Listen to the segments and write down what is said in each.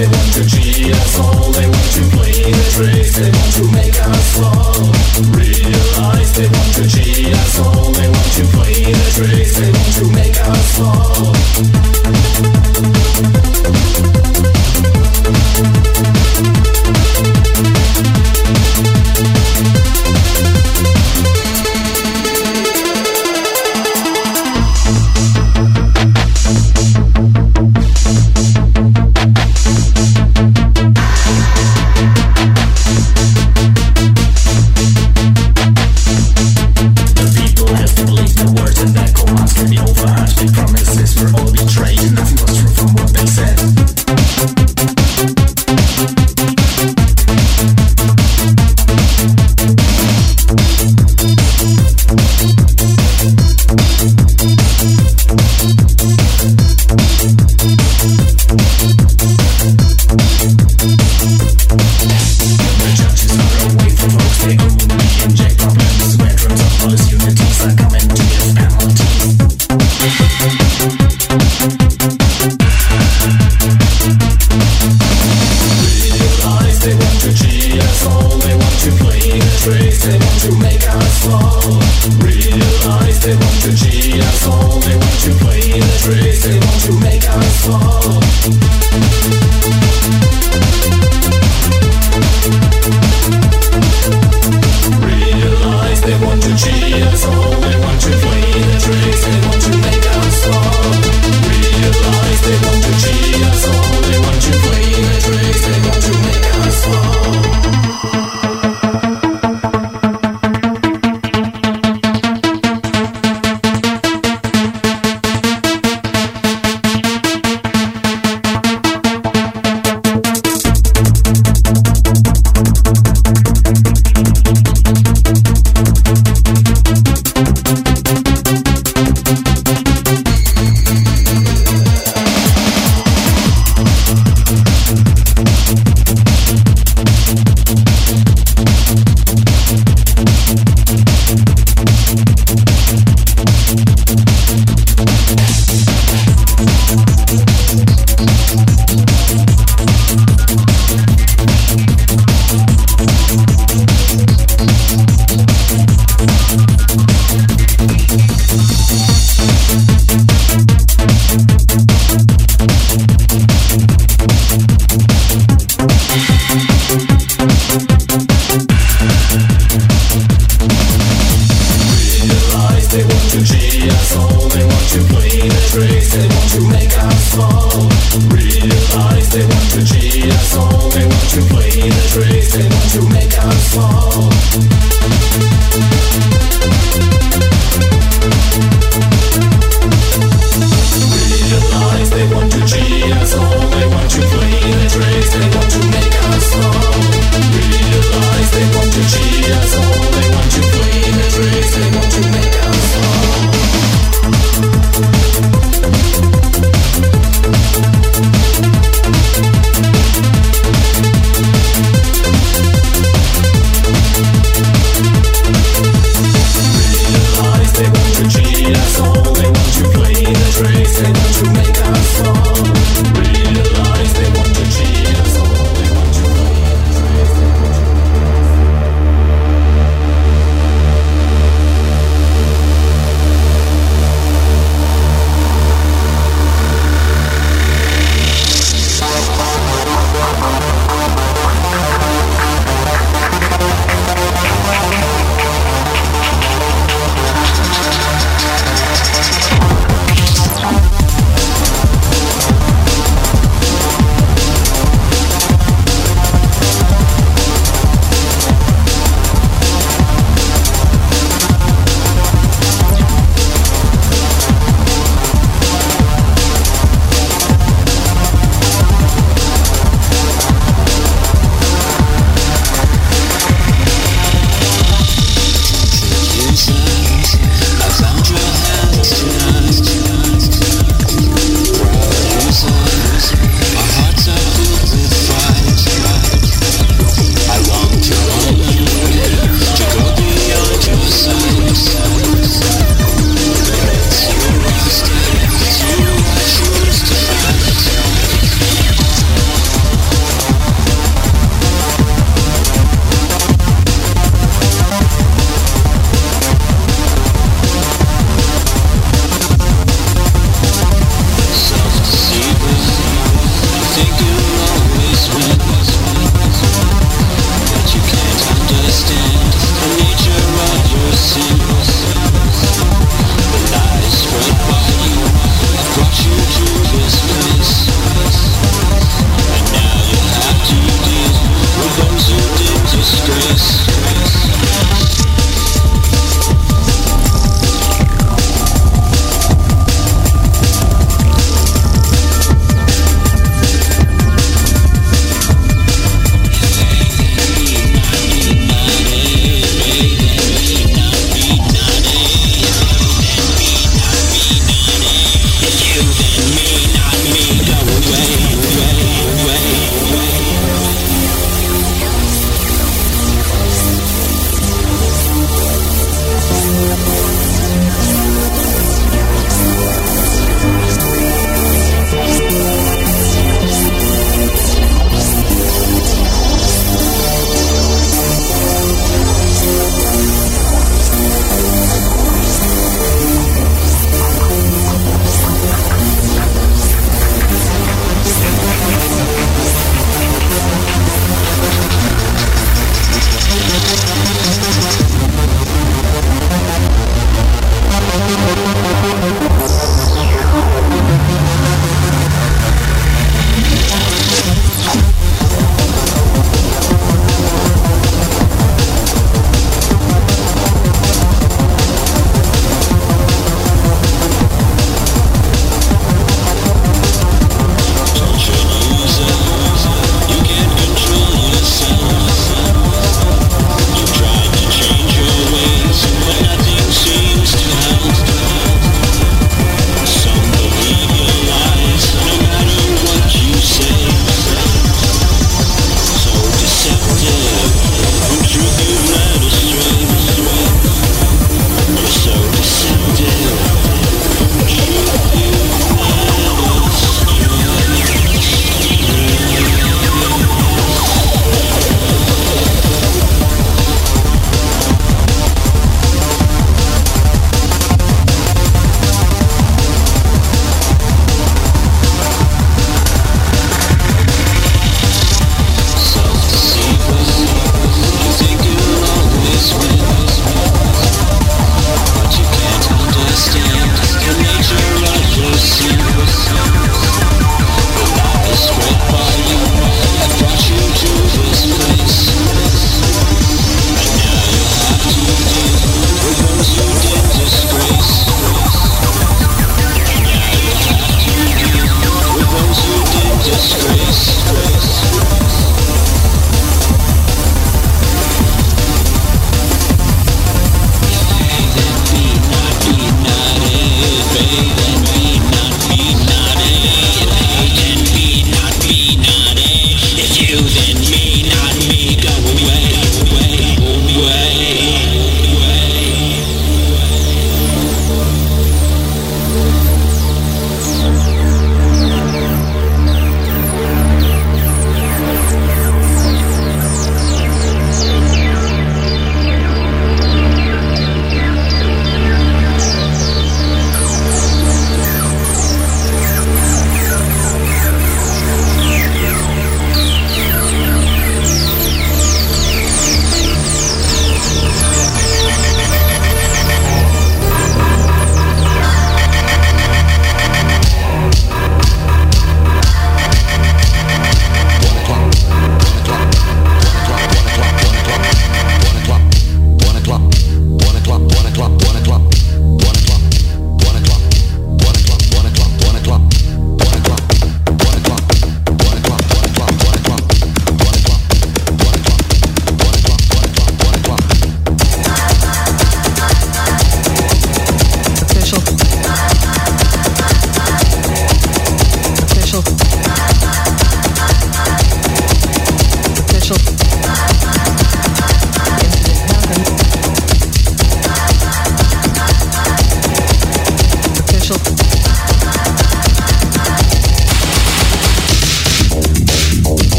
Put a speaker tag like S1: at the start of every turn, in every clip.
S1: They
S2: want to cheat us all, they want to play the tricks, they want to make us fall. Realize they want to cheat us all, they want to play the tricks, they want to make us fall.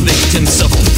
S3: Victims of the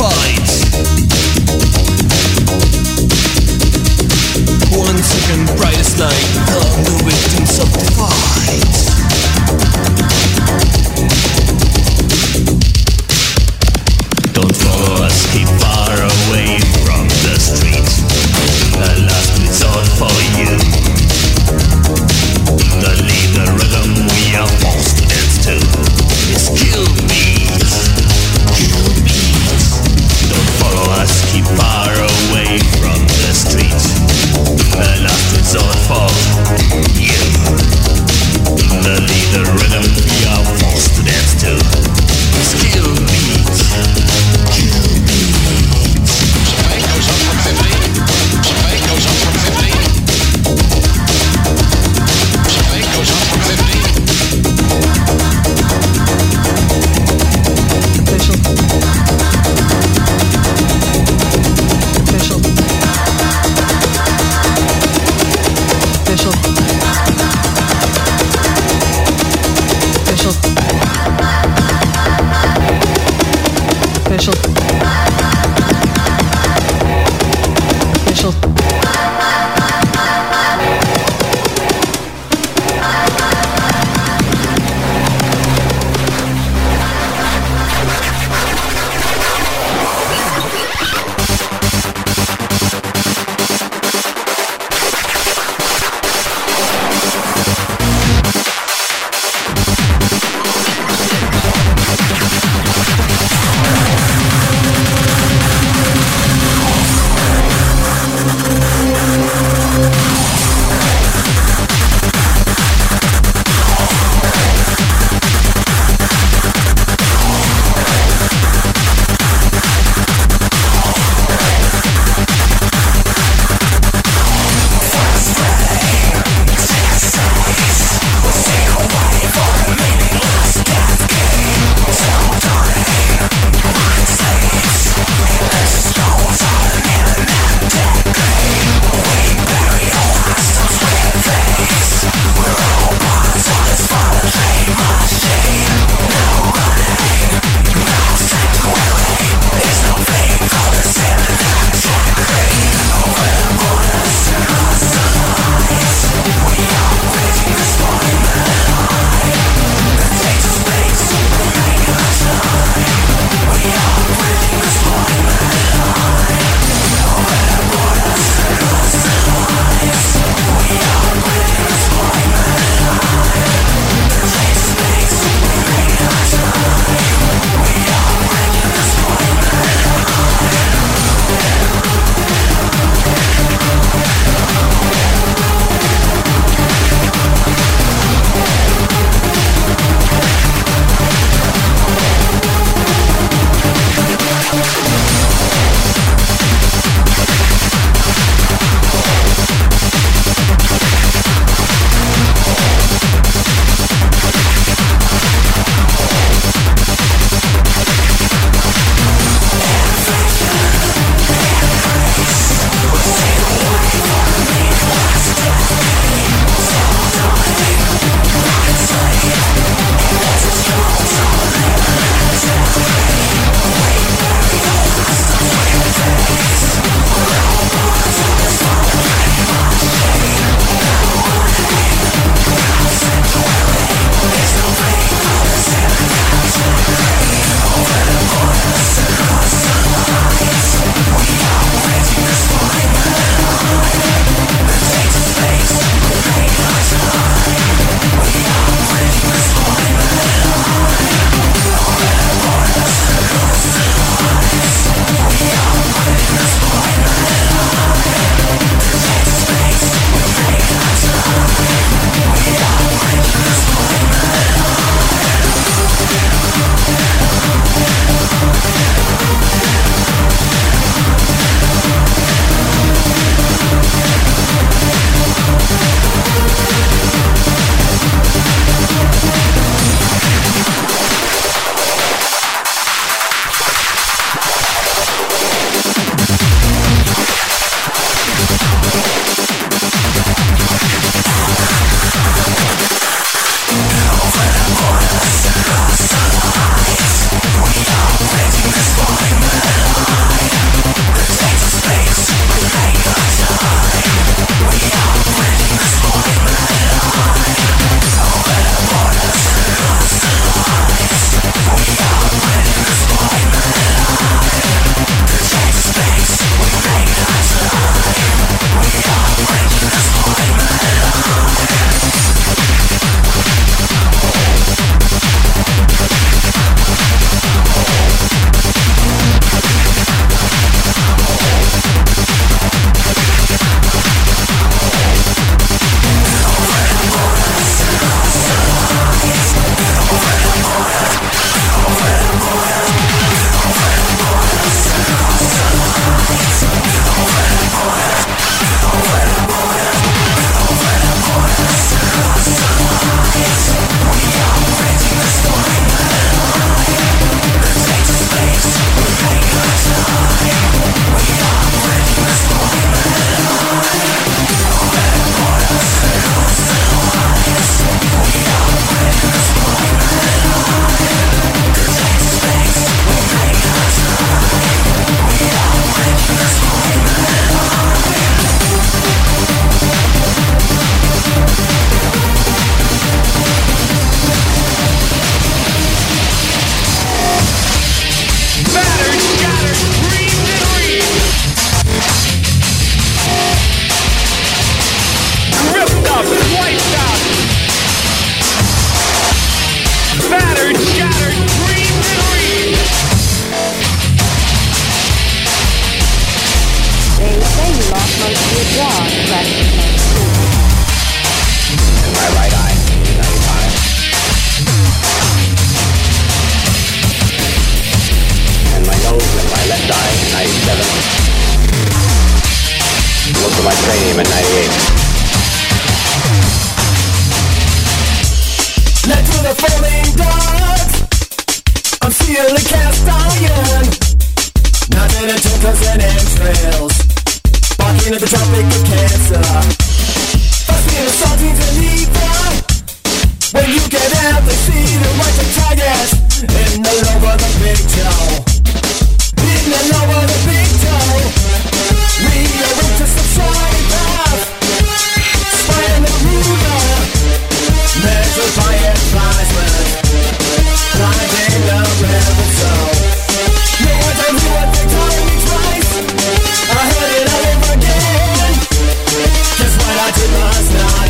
S4: хватит нас на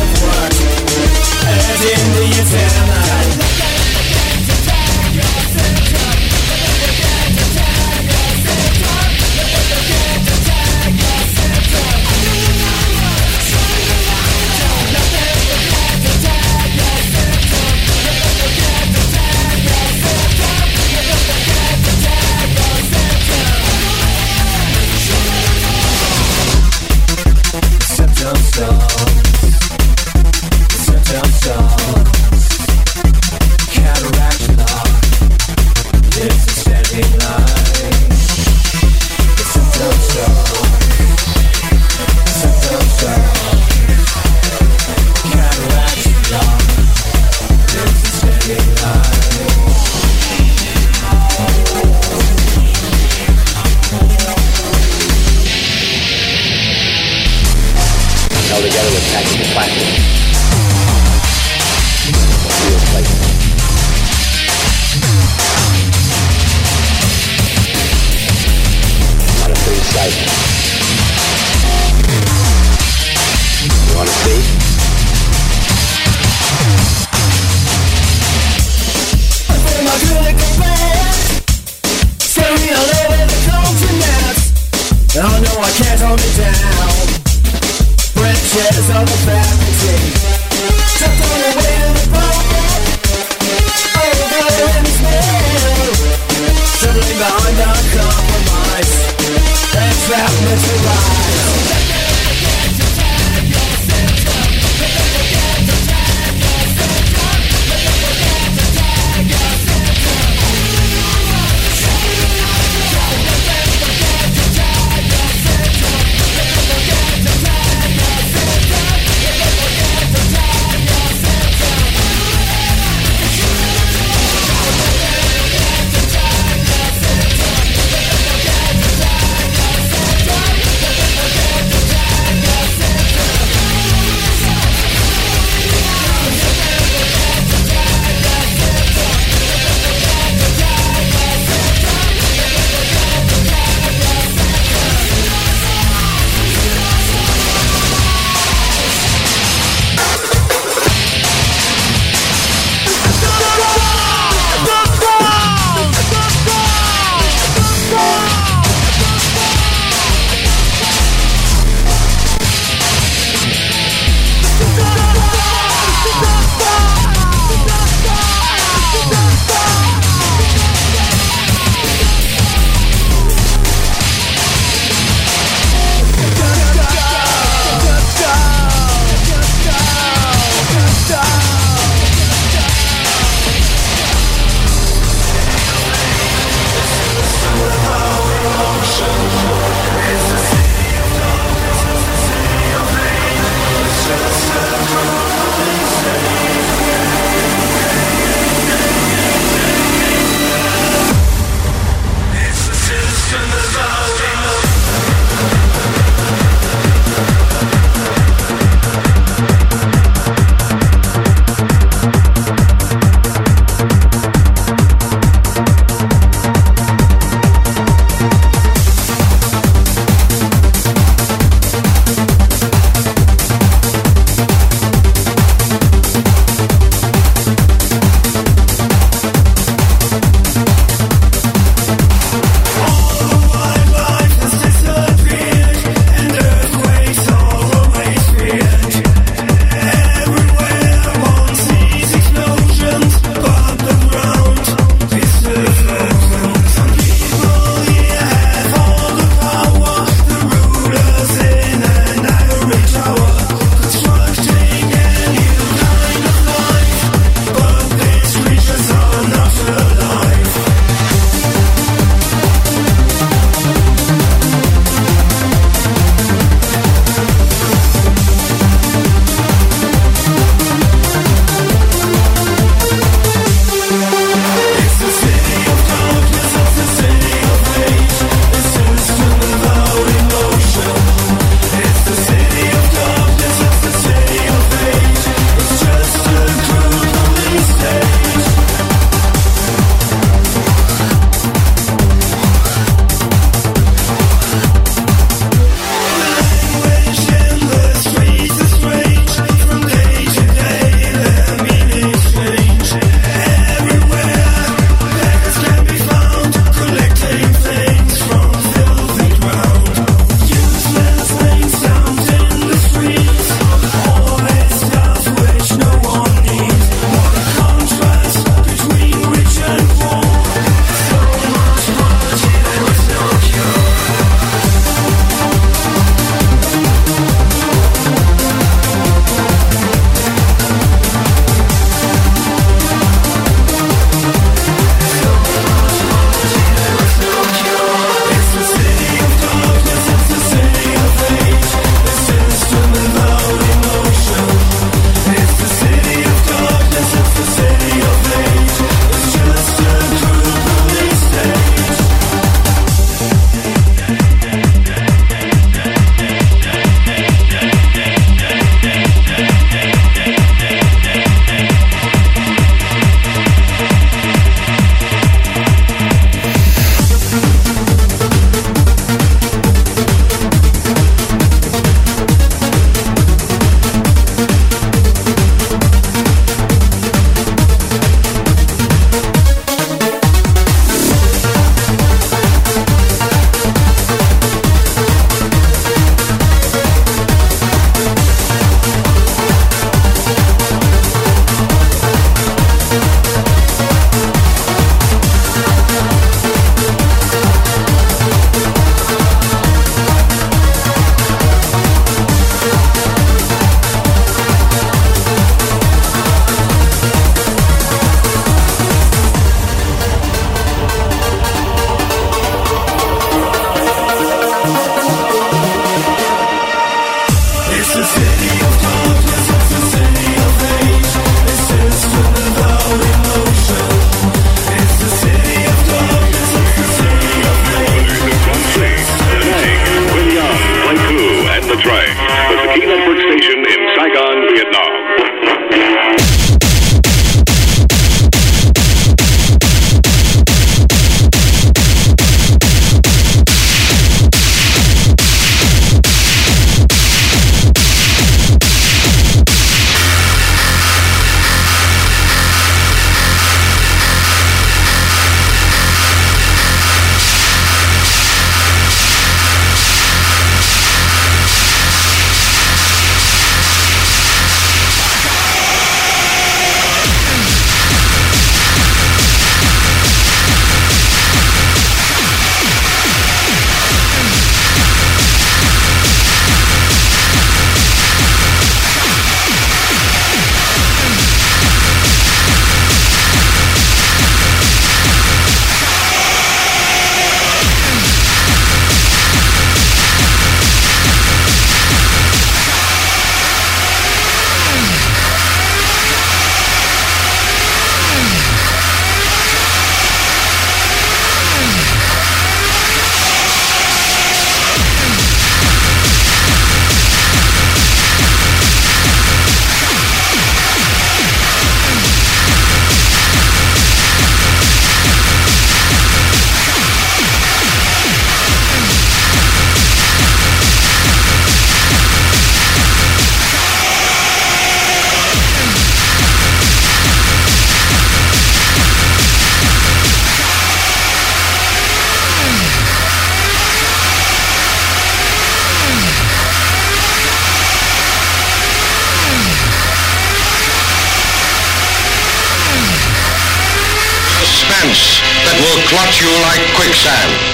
S4: you
S1: like quicksand.